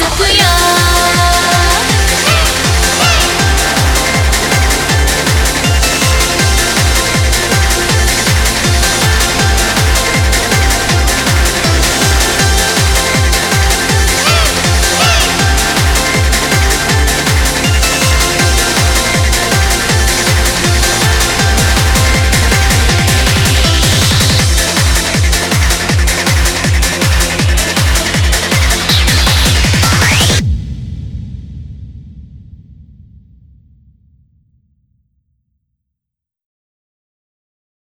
to play.